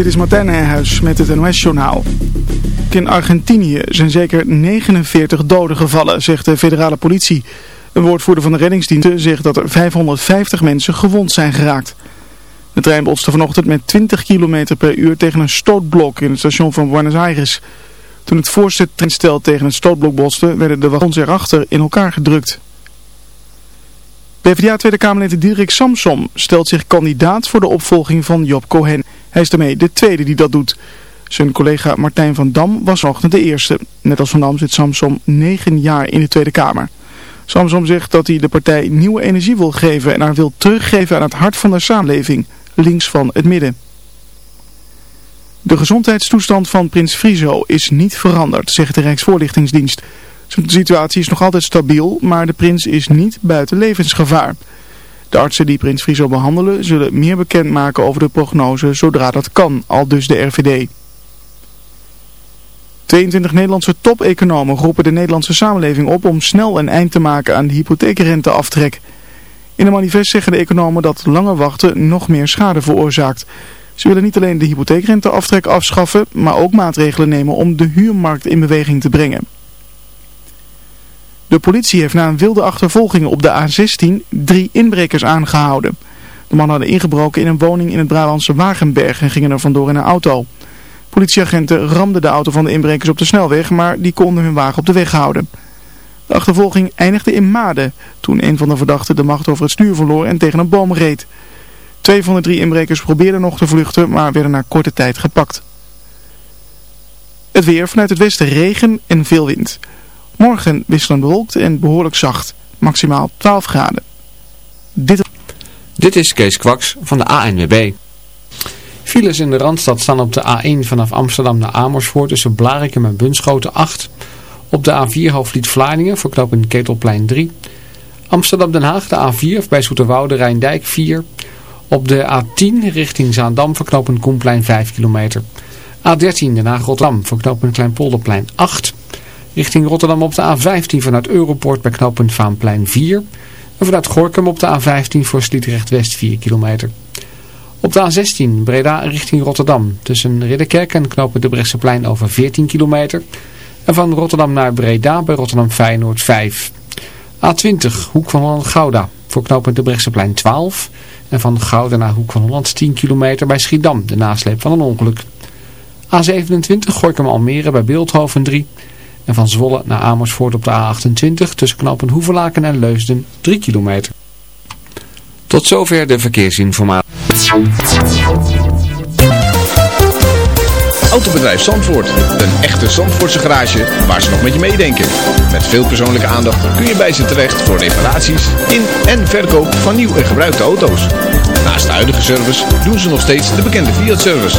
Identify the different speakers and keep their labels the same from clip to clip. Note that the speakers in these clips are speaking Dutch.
Speaker 1: Dit is Martijn Nijhuis met het NOS-journaal. In Argentinië zijn zeker 49 doden gevallen, zegt de federale politie. Een woordvoerder van de reddingsdiensten zegt dat er 550 mensen gewond zijn geraakt. De trein botste vanochtend met 20 km per uur tegen een stootblok in het station van Buenos Aires. Toen het voorste treinstel tegen het stootblok botste, werden de wagons erachter in elkaar gedrukt. PvdA Tweede Kamerlid Diederik Samsom stelt zich kandidaat voor de opvolging van Job Cohen. Hij is daarmee de tweede die dat doet. Zijn collega Martijn van Dam was vanochtend de eerste. Net als Van Dam zit Samsom negen jaar in de Tweede Kamer. Samsom zegt dat hij de partij nieuwe energie wil geven en haar wil teruggeven aan het hart van de samenleving, links van het midden. De gezondheidstoestand van prins Friso is niet veranderd, zegt de Rijksvoorlichtingsdienst. Zijn situatie is nog altijd stabiel, maar de prins is niet buiten levensgevaar. De artsen die prins Friso behandelen zullen meer bekendmaken over de prognose zodra dat kan, al dus de RVD. 22 Nederlandse top-economen roepen de Nederlandse samenleving op om snel een eind te maken aan de hypotheekrenteaftrek. In een manifest zeggen de economen dat lange wachten nog meer schade veroorzaakt. Ze willen niet alleen de hypotheekrenteaftrek afschaffen, maar ook maatregelen nemen om de huurmarkt in beweging te brengen. De politie heeft na een wilde achtervolging op de A16 drie inbrekers aangehouden. De mannen hadden ingebroken in een woning in het Brabantse Wagenberg en gingen er vandoor in een auto. Politieagenten ramden de auto van de inbrekers op de snelweg, maar die konden hun wagen op de weg houden. De achtervolging eindigde in Maden, toen een van de verdachten de macht over het stuur verloor en tegen een boom reed. Twee van de drie inbrekers probeerden nog te vluchten, maar werden na korte tijd gepakt. Het weer vanuit het westen regen en veel wind. Morgen wisselend bewolkt en behoorlijk zacht. Maximaal 12 graden.
Speaker 2: Dit, is Kees Kwaks van de ANWB. Files in de Randstad staan op de A1 vanaf Amsterdam naar Amersfoort tussen Blarikum en Bunschoten 8. Op de A4 Hoofdvliet Vlaardingen voor Ketelplein 3. Amsterdam-Den Haag de A4 bij Zoeterwoude Rijndijk 4. Op de A10 richting Zaandam voor knooppunt Koenplein 5 kilometer. A13 Den Haag Rotterdam voor knooppunt Kleinpolderplein 8. Richting Rotterdam op de A15 vanuit Europort bij knooppunt Vaanplein 4. En vanuit Gorkum op de A15 voor Sliedrecht West 4 kilometer. Op de A16 Breda richting Rotterdam tussen Ridderkerk en knooppunt de Brechtseplein over 14 kilometer. En van Rotterdam naar Breda bij Rotterdam Feyenoord 5. A20 Hoek van Holland Gouda voor knooppunt de Brechtseplein 12. En van Gouda naar Hoek van Holland 10 kilometer bij Schiedam, de nasleep van een ongeluk. A27 Gorkum Almere bij Beeldhoven 3. En van Zwolle naar Amersfoort op de A28 tussen knopen Hoevelaken en Leusden 3 kilometer. Tot zover de verkeersinformatie.
Speaker 3: Autobedrijf Zandvoort. Een echte Zandvoortse garage waar ze nog met je meedenken. Met veel persoonlijke aandacht kun je bij ze terecht voor reparaties in en verkoop van nieuw en gebruikte auto's. Naast de huidige service doen ze nog steeds de bekende Fiat-service.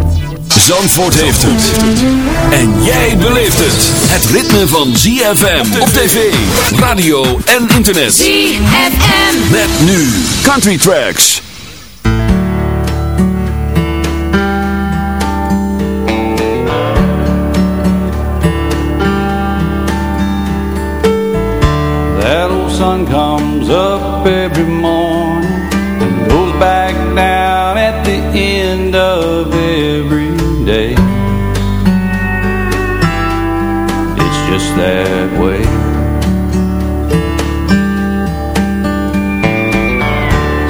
Speaker 4: Zandvoort heeft het. En jij beleeft het. Het ritme van ZFM op tv, radio en internet.
Speaker 5: ZFM.
Speaker 4: Met nu Country Tracks.
Speaker 6: That old sun comes up every morning and goes back down that way.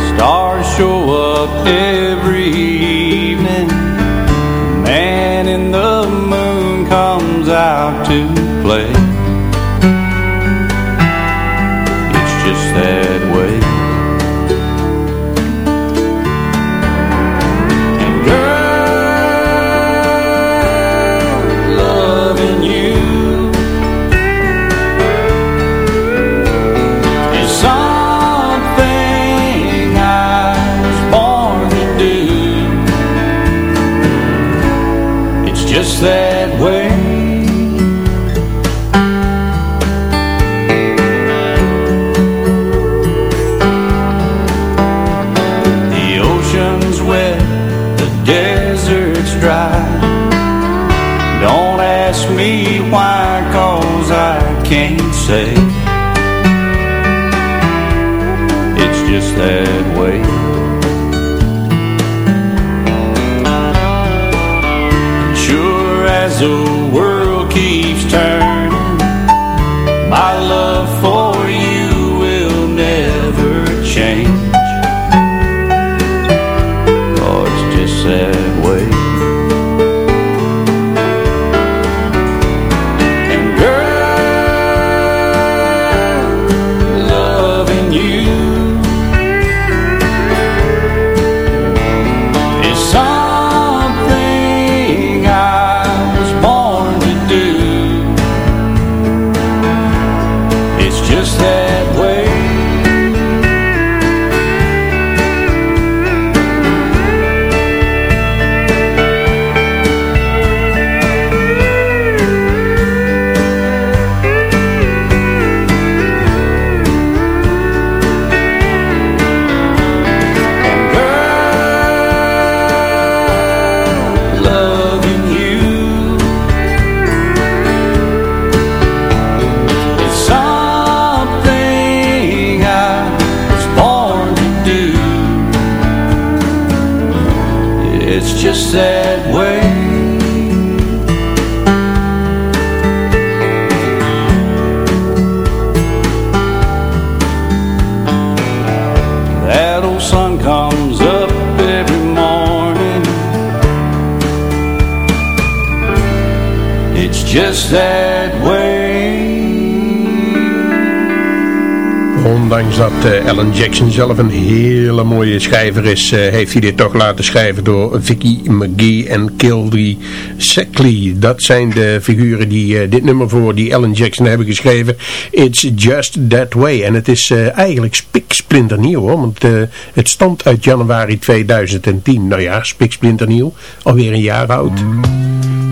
Speaker 6: Stars show up every evening. Man in the moon comes out to play. That way. Sure as the world keeps turning,
Speaker 7: Dat eh, Alan Jackson zelf een hele mooie schrijver is, eh, heeft hij dit toch laten schrijven door Vicky McGee en Kildee Sackley. Dat zijn de figuren die eh, dit nummer voor die Alan Jackson hebben geschreven. It's Just That Way. En het is eigenlijk spiksplinternieuw hoor, want het stamt uit januari 2010. Nou ja, spiksplinternieuw, alweer een jaar oud.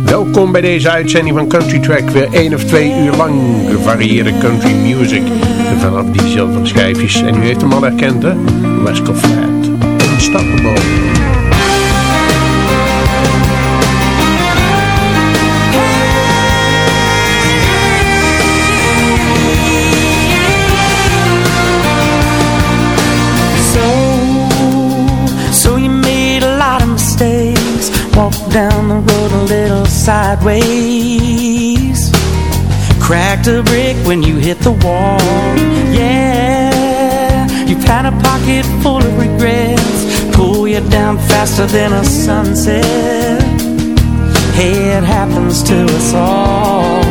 Speaker 7: Welkom bij deze uitzending van Country Track. Weer één of twee uur lang gevarieerde country music. Vanaf die zilveren schijfjes. En u heeft hem al herkend hè? Rascal Flat. Unstoppable.
Speaker 8: So, Cracked a brick when you hit the wall. Yeah, you've had a pocket full of regrets. Pull you down faster than a sunset. Hey, it happens to us all.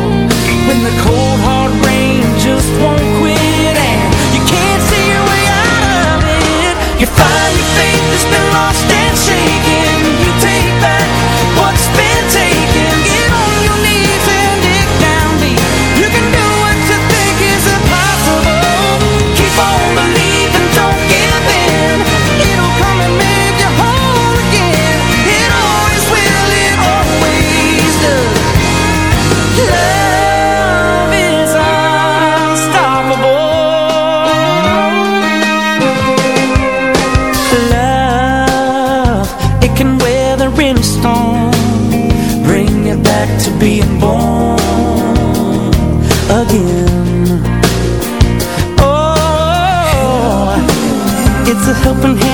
Speaker 8: When the cold hard rain just won't quit and you can't see your way out of it. You find your faith has been lost helping hand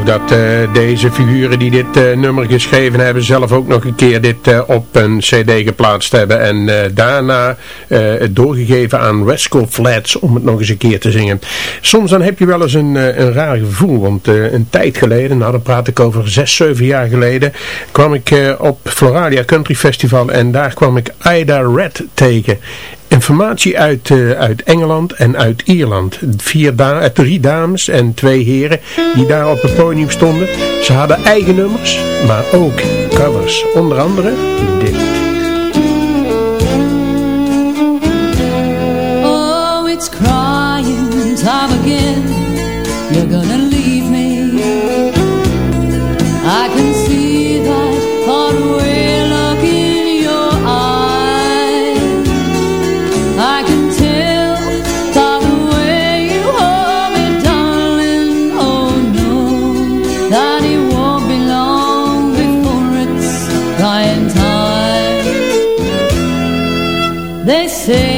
Speaker 7: dat uh, deze figuren die dit uh, nummer geschreven hebben zelf ook nog een keer dit uh, op een cd geplaatst hebben en daarna het doorgegeven aan Rascal Flats om het nog eens een keer te zingen. Soms dan heb je wel eens een, een raar gevoel, want een tijd geleden, nou dan praat ik over zes, zeven jaar geleden, kwam ik op Floralia Country Festival en daar kwam ik Ida Red tegen informatie uit, uh, uit Engeland en uit Ierland. Vier eh, drie dames en twee heren die daar op het podium stonden. Ze hadden eigen nummers, maar ook covers. Onder andere dit.
Speaker 9: Oh, it's crying time again. You're gonna leave say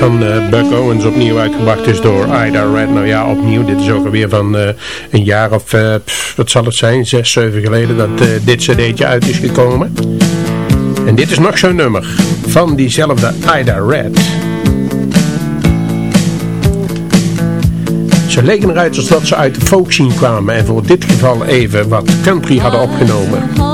Speaker 7: van eh, Buck Owens opnieuw uitgebracht is door Ida Red. Nou ja, opnieuw. Dit is ook van eh, een jaar of, eh, wat zal het zijn, zes, zeven geleden dat dit cd'tje uit is gekomen. En dit is nog zo'n nummer van diezelfde Ida Red. Ze leken eruit alsof ze uit de folk kwamen en voor dit geval even wat country hadden opgenomen.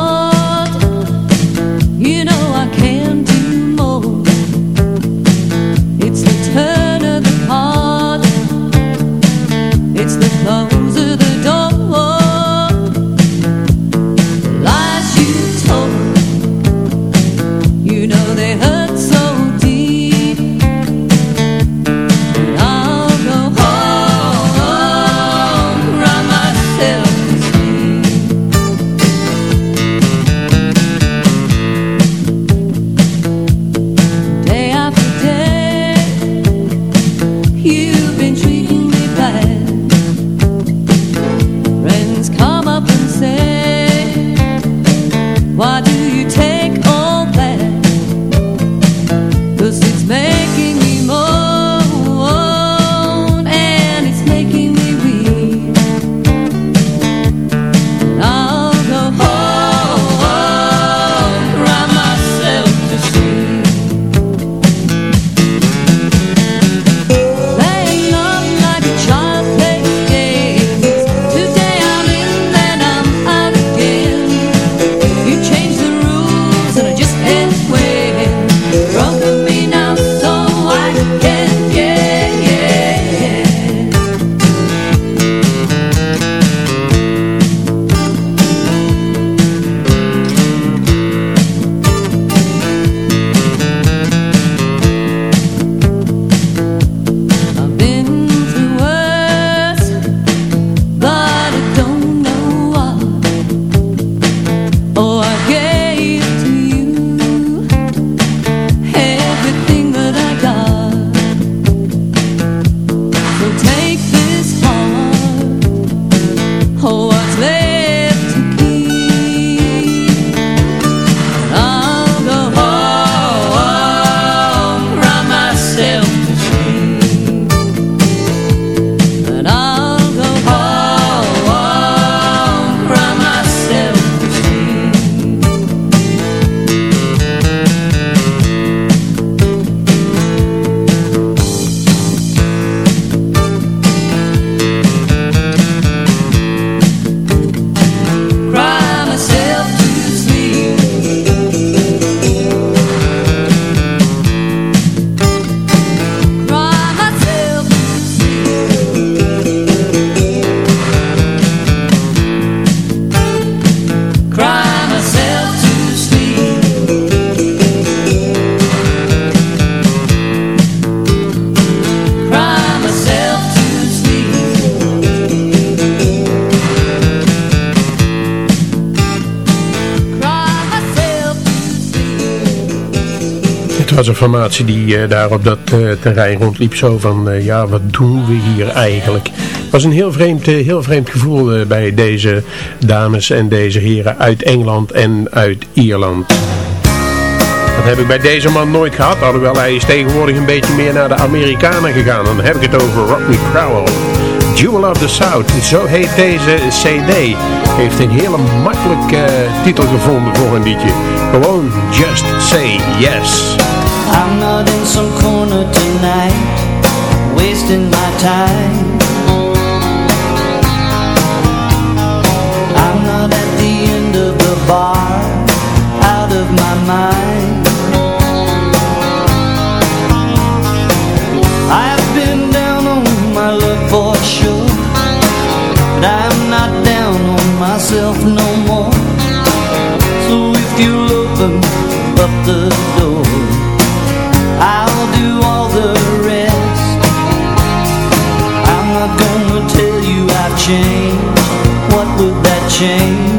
Speaker 7: Was een formatie die eh, daar op dat eh, terrein rondliep. Zo van, eh, ja, wat doen we hier eigenlijk? Het was een heel vreemd, heel vreemd gevoel bij deze dames en deze heren uit Engeland en uit Ierland. Dat heb ik bij deze man nooit gehad. Alhoewel hij is tegenwoordig een beetje meer naar de Amerikanen gegaan. Dan heb ik het over Rodney Crowell. Jewel of the South, zo heet deze cd. Heeft een hele makkelijke titel gevonden voor een liedje. Gewoon Just Say Yes.
Speaker 10: I'm not in some corner tonight Wasting my time. I'm not at the end of the bar Out of my mind. I've been down on my luck for sure But I'm not down on myself no more. So if you'll open up the door change?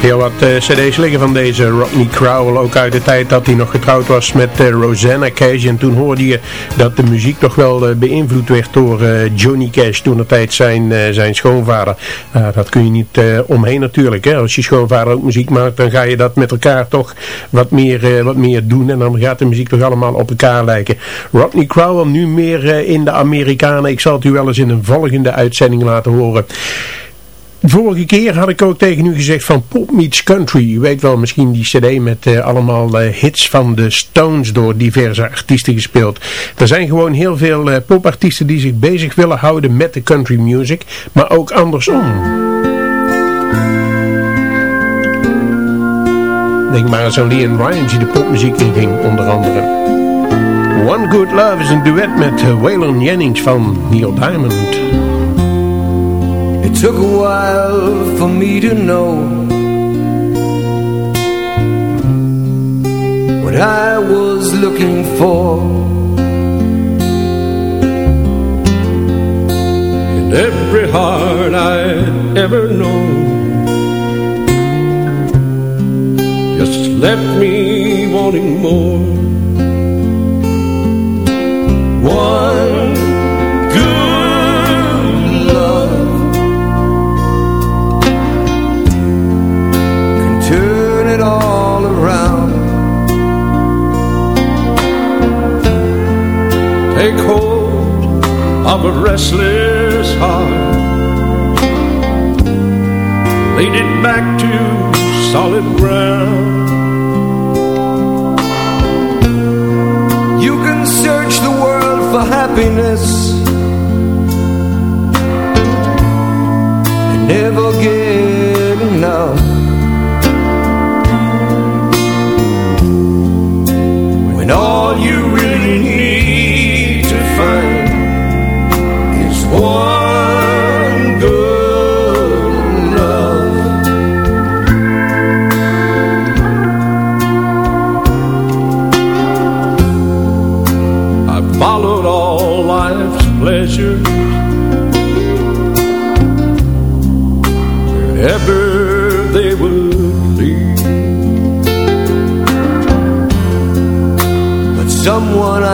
Speaker 7: Heeft heel wat uh, cd's liggen van deze Rodney Crowell. Ook uit de tijd dat hij nog getrouwd was met uh, Rosanna Cash. En toen hoorde je dat de muziek toch wel uh, beïnvloed werd door Johnny Cash. Toen de tijd zijn, zijn schoonvader. dat kun je niet omheen natuurlijk. Hè? Als je schoonvader ook muziek maakt, dan ga je dat met elkaar toch wat meer, wat meer doen. En dan gaat de muziek toch allemaal op elkaar lijken. Rodney Crowell nu meer in de Amerikanen. Ik zal het u wel eens in een volgende uitzending laten horen. Vorige keer had ik ook tegen u gezegd van Pop Meets Country. U weet wel misschien die cd met uh, allemaal uh, hits van de Stones door diverse artiesten gespeeld. Er zijn gewoon heel veel uh, popartiesten die zich bezig willen houden met de country music. Maar ook andersom. Denk maar aan Leon Ryan die de popmuziek inging onder andere. One Good Love is een duet met Waylon Jennings van Neil Diamond.
Speaker 11: It took a while for me to know What I was looking for.
Speaker 12: In every heart I'd ever known Just left me wanting more take hold of a restless heart. Lead it back to solid ground.
Speaker 11: You can search the world for happiness And never get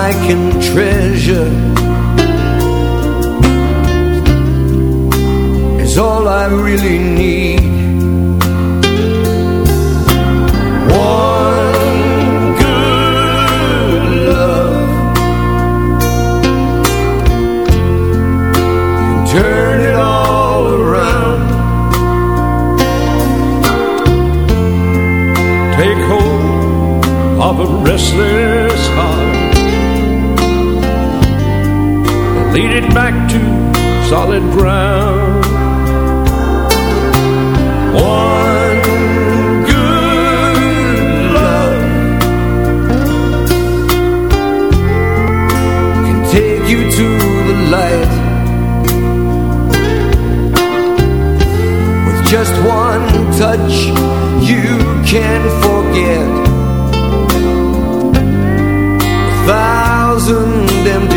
Speaker 12: I
Speaker 11: can treasure is all I really need. One good love can turn it all around.
Speaker 12: Take hold of a restless heart Lead it back to solid ground
Speaker 11: One good love can take you to the light with just one touch. You can forget a thousand empty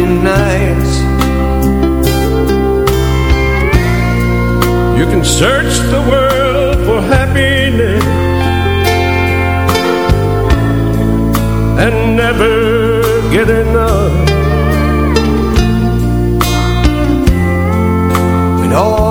Speaker 12: can search the world for happiness And never get enough.
Speaker 11: And all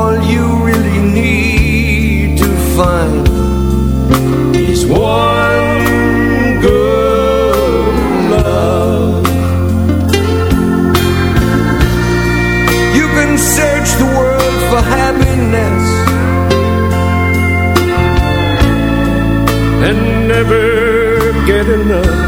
Speaker 11: together love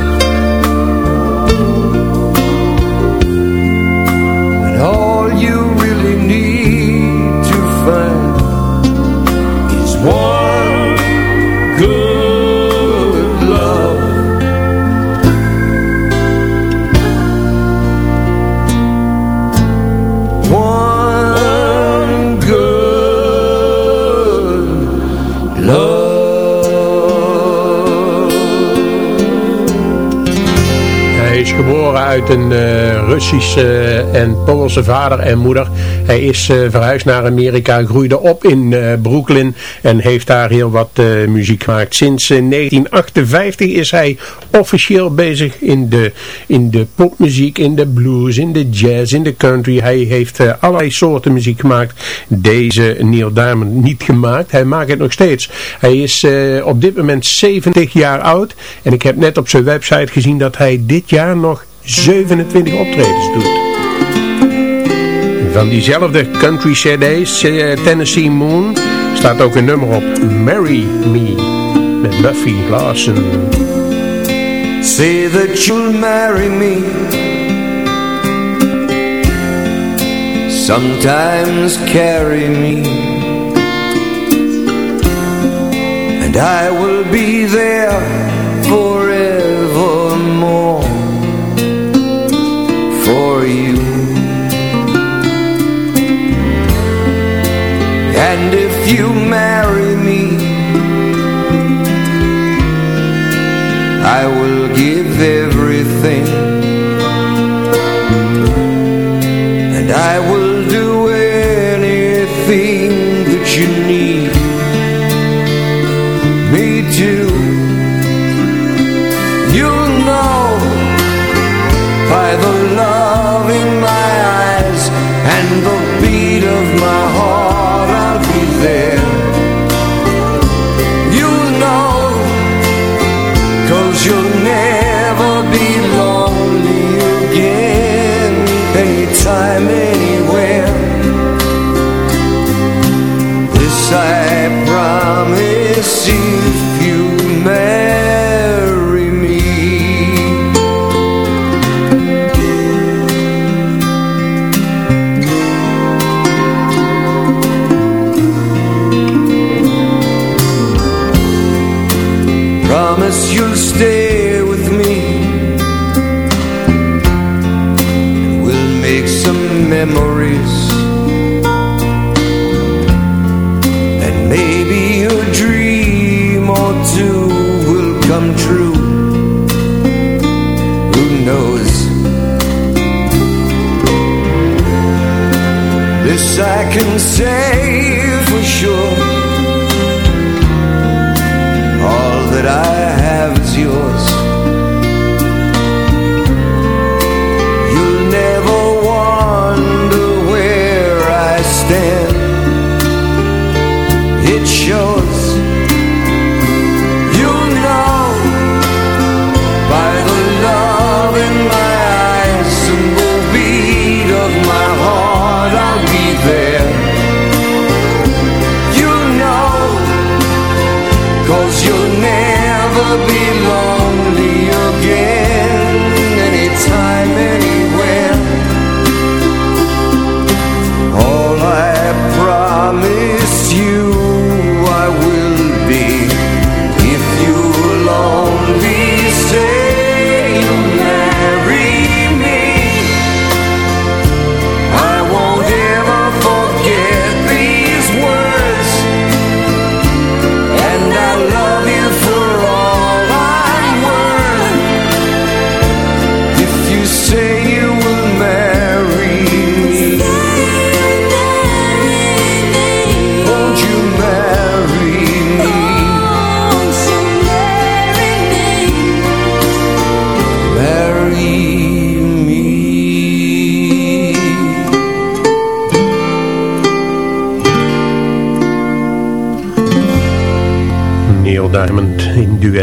Speaker 7: uit een uh, Russische en Poolse vader en moeder. Hij is uh, verhuisd naar Amerika, groeide op in Brooklyn en heeft daar heel wat muziek gemaakt. Sinds 1958 is hij officieel bezig in de, in de popmuziek, in de blues, in de jazz, in de country. Hij heeft allerlei soorten muziek gemaakt. Deze Neil Diamond niet gemaakt. Hij maakt het nog steeds. Hij is op dit moment 70 jaar oud en ik heb net op zijn website gezien dat hij dit jaar nog 27 optredens doet. Van diezelfde country cd's, uh, Tennessee Moon, staat ook een nummer op. Marry Me, met Buffy Larson.
Speaker 11: Say that you'll marry me Sometimes carry me And I will be there forevermore And if you marry me I will give everything. And I will do anything sim. I can say for sure. All that I have is yours
Speaker 7: belong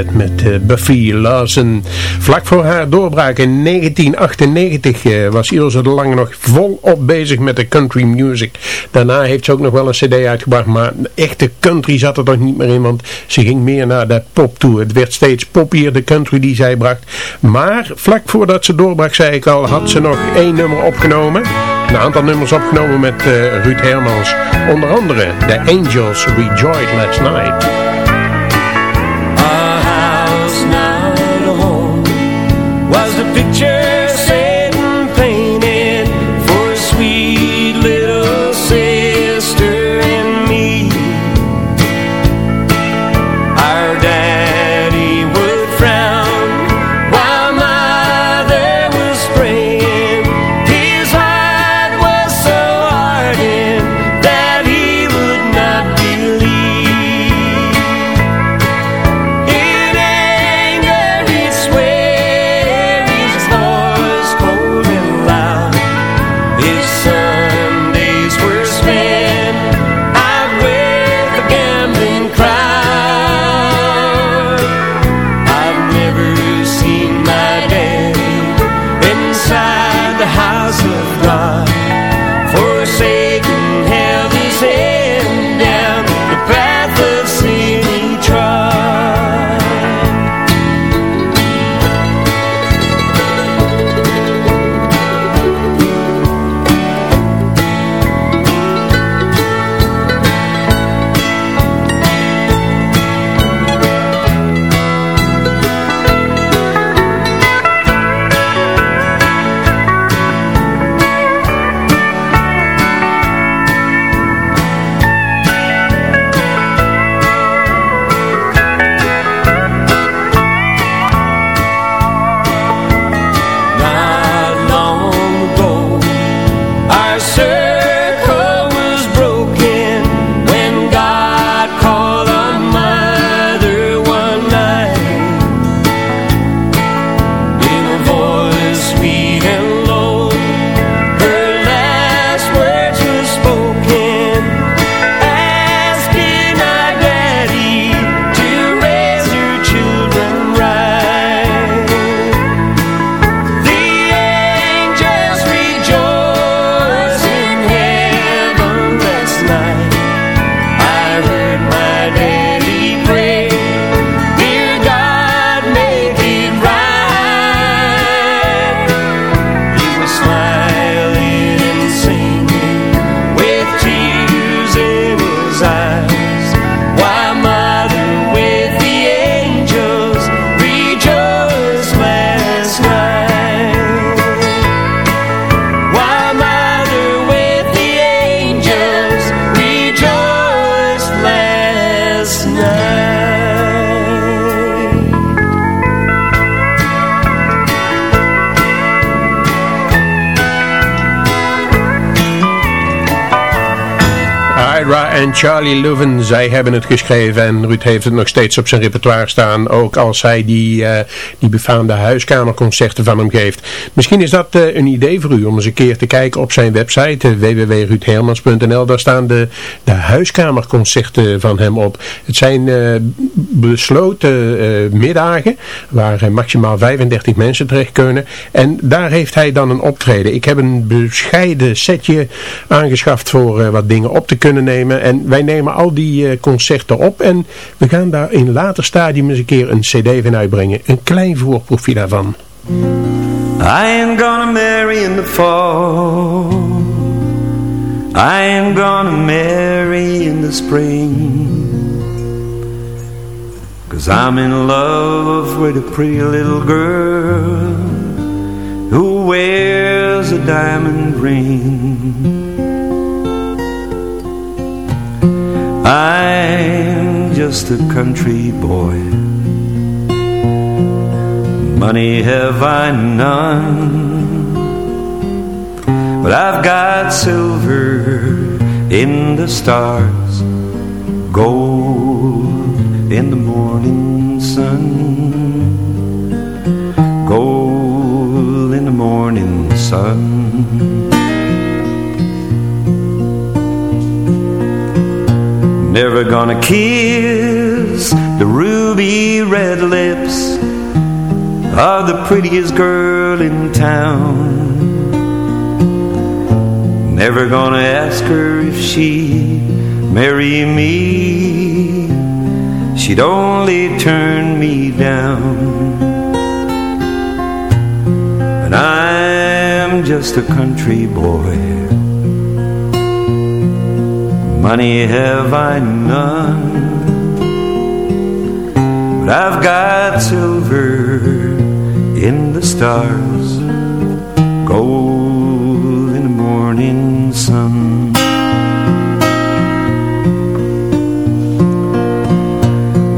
Speaker 7: met eh, Buffy Larson. Vlak voor haar doorbraak in 1998 eh, was Ilse de Lange nog volop bezig met de country music. Daarna heeft ze ook nog wel een cd uitgebracht, maar echte country zat er toch niet meer in, want ze ging meer naar de pop toe. Het werd steeds poppier, de country die zij bracht. Maar vlak voordat ze doorbrak, zei ik al, had ze nog één nummer opgenomen. Een aantal nummers opgenomen met eh, Ruud Hermans. Onder andere The Angels Rejoiced Last Night. En Charlie Leuven, zij hebben het geschreven en Ruud heeft het nog steeds op zijn repertoire staan. Ook als hij die, uh, die befaamde huiskamerconcerten van hem geeft. Misschien is dat uh, een idee voor u om eens een keer te kijken op zijn website uh. Daar staan de, de huiskamerconcerten van hem op. Het zijn besloten middagen waar maximaal 35 mensen terecht kunnen. En daar heeft hij dan een optreden. Ik heb een bescheiden setje aangeschaft voor wat dingen op te kunnen nemen. En wij nemen al die uh, concerten op. En we gaan daar in later stadium eens een keer een cd van uitbrengen. Een klein voorproefje daarvan.
Speaker 11: I ain't gonna marry in the fall. I ain't gonna marry in the spring. Cause I'm in love with a pretty little girl Who wears a diamond ring I'm just a country boy. Money have I none But I've got silver in the stars Gold in the morning sun Gold in the morning sun Never gonna kiss the ruby red lips Of the prettiest girl in town. Never gonna ask her if she'd marry me. She'd only turn me down. And I'm just a country boy Money have I none But I've got silver in the stars Gold in the morning sun.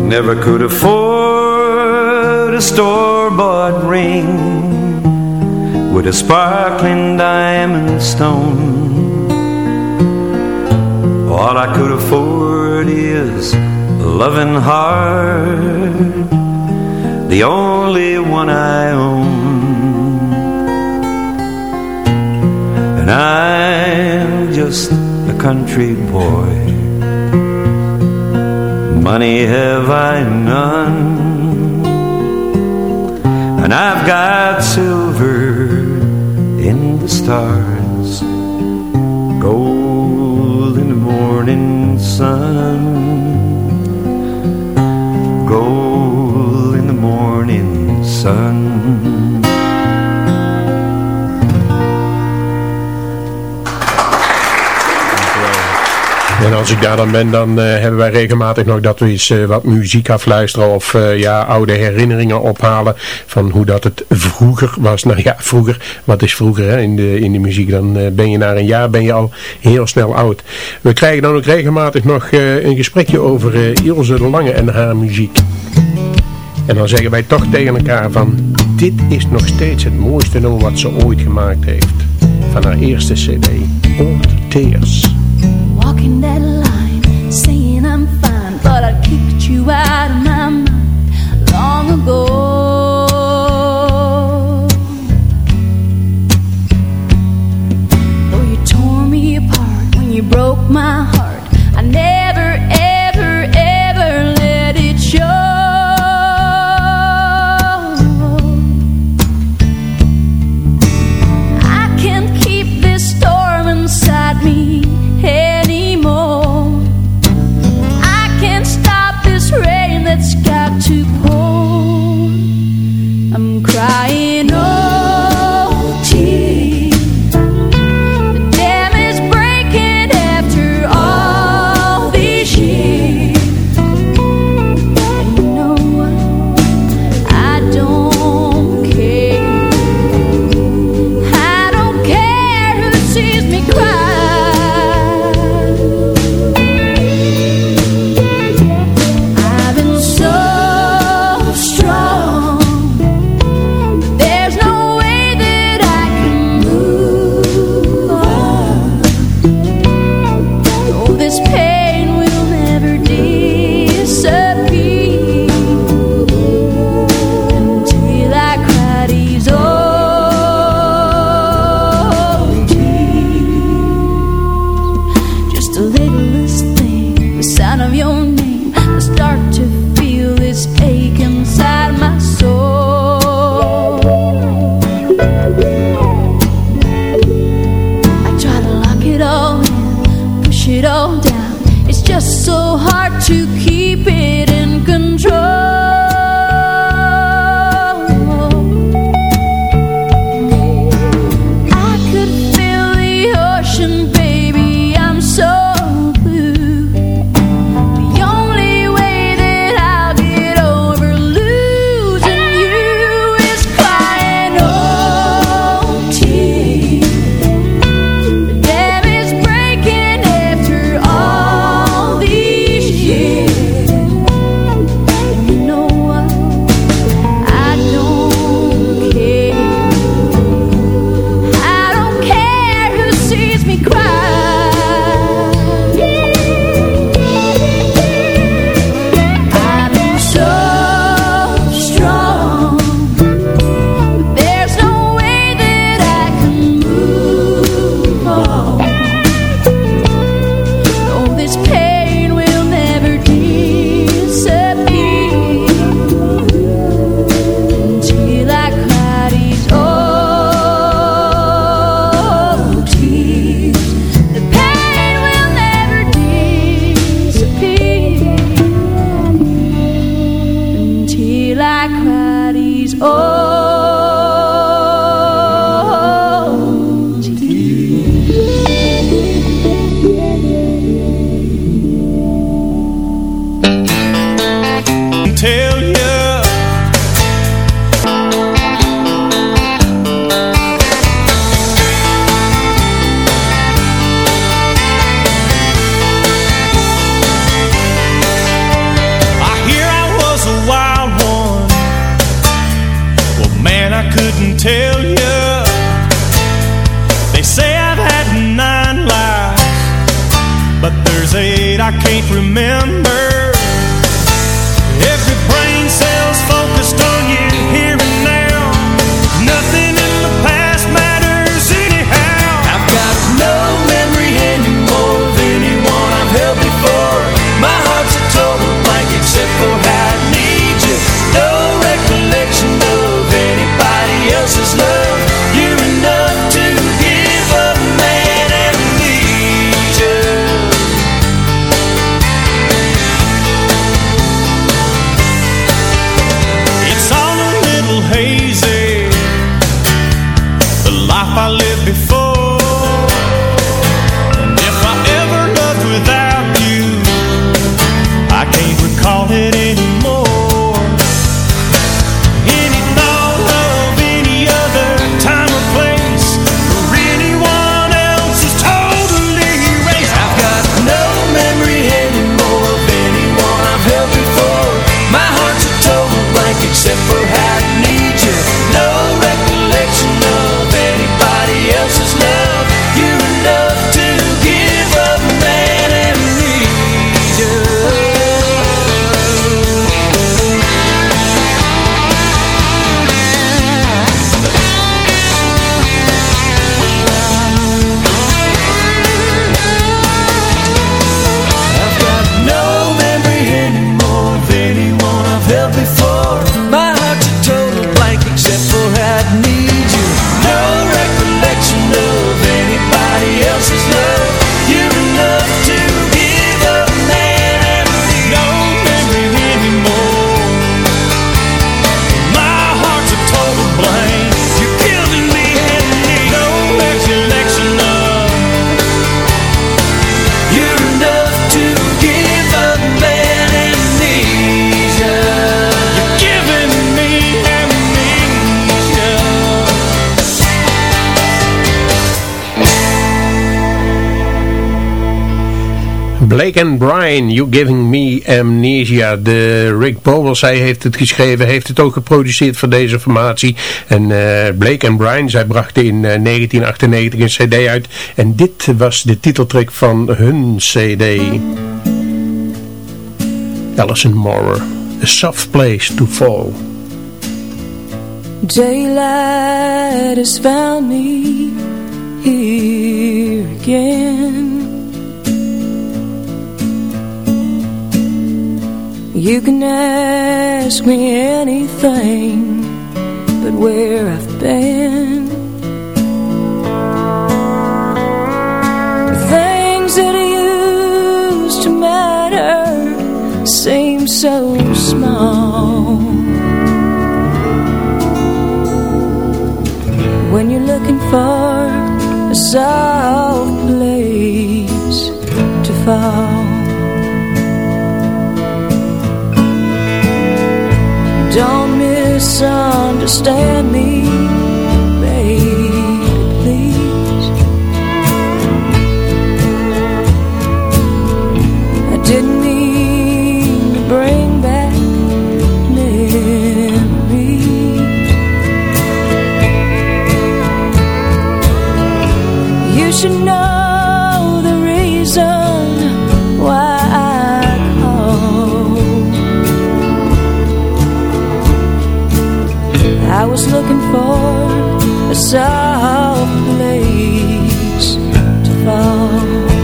Speaker 11: Never could afford a store-bought ring With a sparkling diamond stone all I could afford is a loving heart. The only one I own. And I'm just a country boy. Money have I none. And I've got silver in the stars. Gold morning sun. Gold in the morning sun
Speaker 7: En als ik daar dan ben, dan uh, hebben wij regelmatig nog dat we eens uh, wat muziek afluisteren of uh, ja, oude herinneringen ophalen van hoe dat het vroeger was. Nou ja, vroeger, wat is vroeger hè, in, de, in de muziek? Dan ben je na een jaar ben je al heel snel oud. We krijgen dan ook regelmatig nog een gesprekje over Ilse de Lange en haar muziek. En dan zeggen wij toch tegen elkaar van, dit is nog steeds het mooiste nummer wat ze ooit gemaakt heeft. Van haar eerste cd, Old Tears.
Speaker 13: Walking that line, saying I'm fine, but I kicked you out of my state I can't
Speaker 14: remember. Every brain cell's focused on you.
Speaker 7: Blake and Brian, You Giving Me Amnesia. De Rick Powell hij heeft het geschreven, heeft het ook geproduceerd voor deze formatie. En eh, Blake and Brian, zij brachten in eh, 1998 een cd uit. En dit was de titeltrack van hun cd. Alison Moore, A Soft Place to Fall.
Speaker 9: Daylight has found me here again You can ask me anything But where I've been The things that used to matter Seem so small. When you're looking for a soft place to fall. Don't misunderstand me, baby, please. I didn't mean to bring back memories. You should know the reason I was looking for a soft place to fall.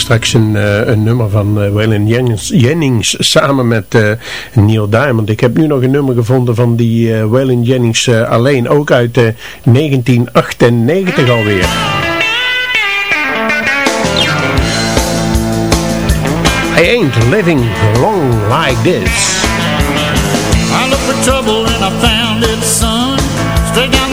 Speaker 7: Straks een, eh, een nummer van uh, Waylon Jennings, Jennings samen met eh, Neil Diamond. Ik heb nu nog een nummer gevonden van die uh, Waylon Jennings alleen, ook uit 1998 alweer. I ain't living long like this.
Speaker 15: I looked for trouble and I found it, son. Straight down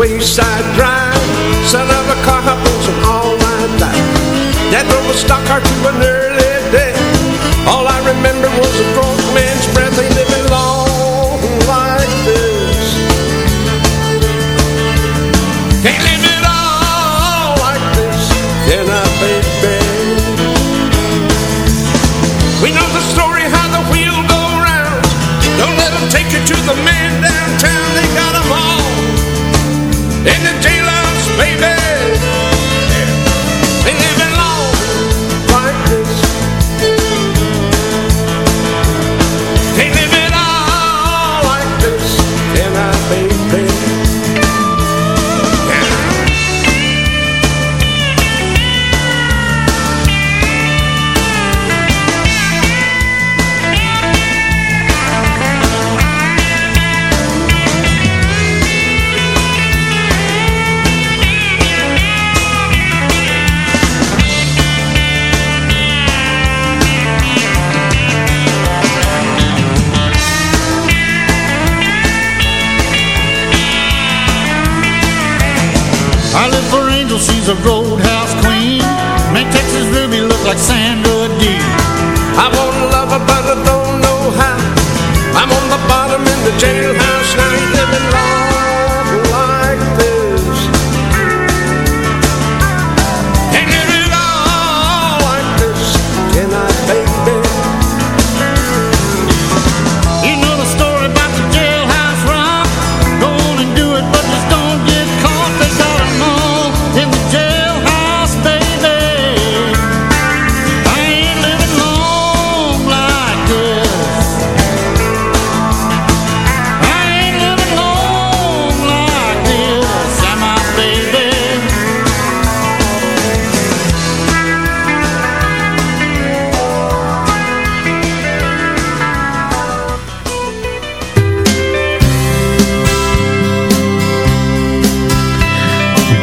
Speaker 16: wayside drive. Son of a car an all my life. That rope was stuck hard to
Speaker 17: a
Speaker 15: nerve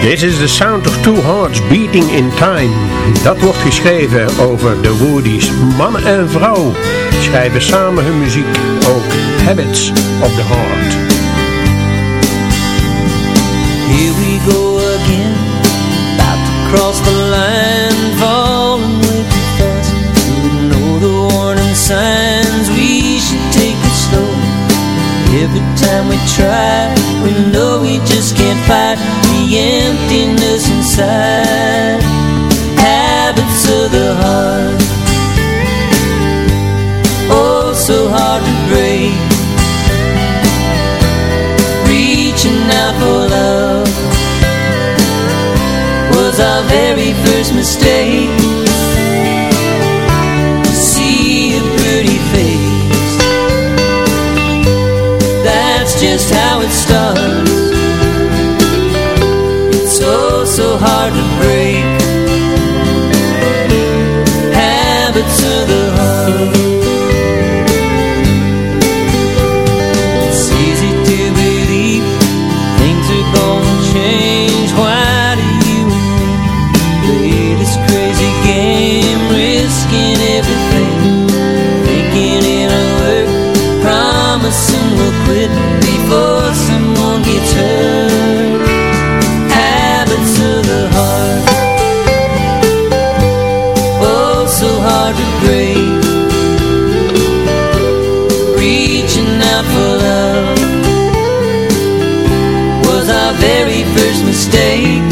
Speaker 15: This
Speaker 7: is the sound of two hearts beating in time. Dat wordt geschreven over de Woodies. Man en vrouw schrijven samen hun muziek. Ook Habits of the Heart.
Speaker 10: Here we go again, about to cross the line, falling way too fast. We know the warning signs, we should take it slow. Every time we try, we know we just can't fight emptiness inside. Habits of the heart, oh so hard to break. Reaching out for love was our very first mistake. See a pretty face, that's just how very first mistake.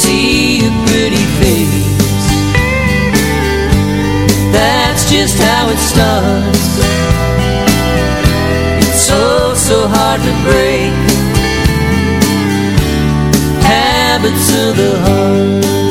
Speaker 10: See a pretty face, that's just how it starts. It's so, so hard to break habits of the heart.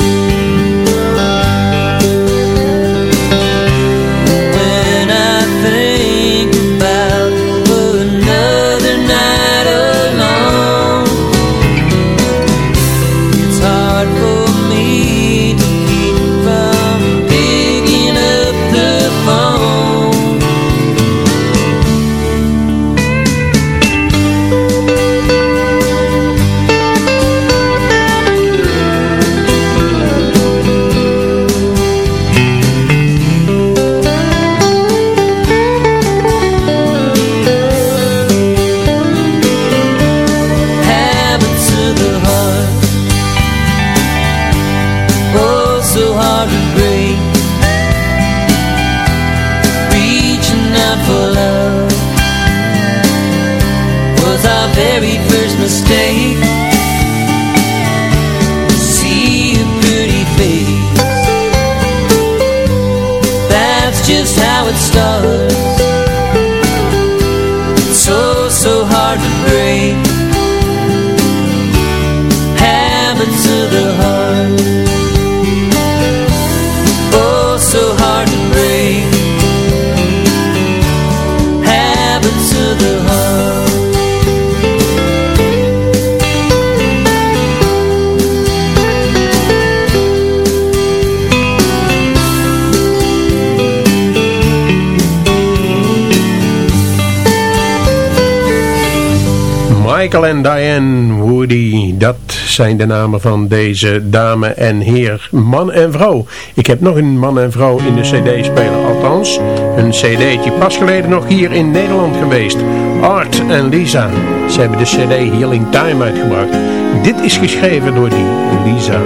Speaker 7: Michael en Diane Woody, dat zijn de namen van deze dame en heer, man en vrouw. Ik heb nog een man en vrouw in de CD spelen althans een cd'tje pas geleden nog hier in Nederland geweest. Art en Lisa, ze hebben de cd Healing Time uitgebracht. Dit is geschreven door die Lisa.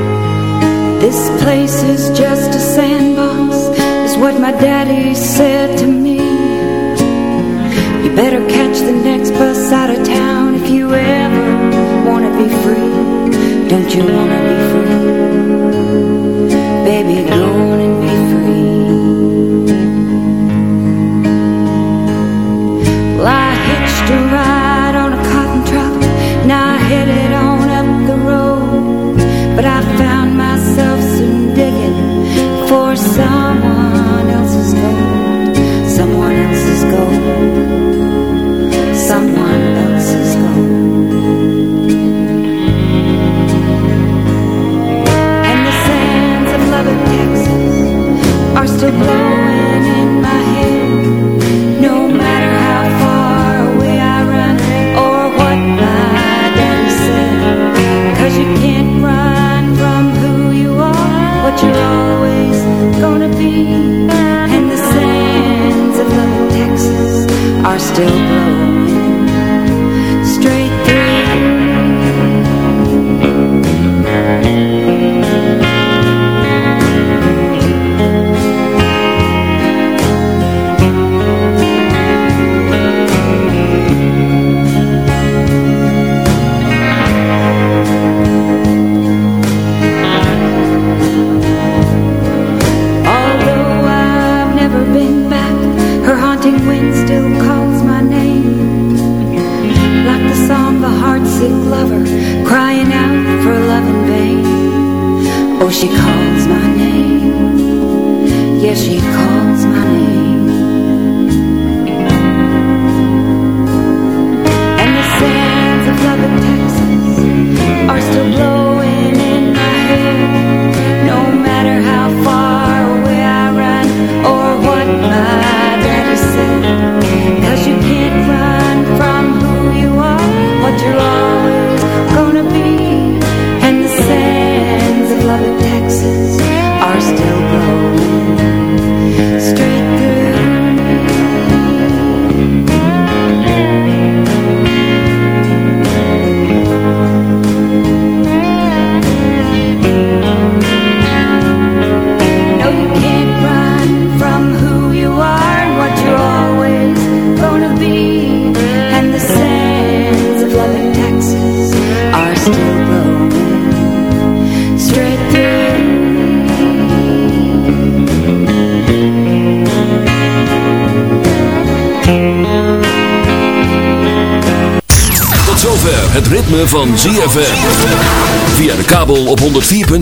Speaker 18: This place is just a sandbox, is what my daddy said to me. You better catch Don't you wanna be free? and the sands of Texas are still blowing.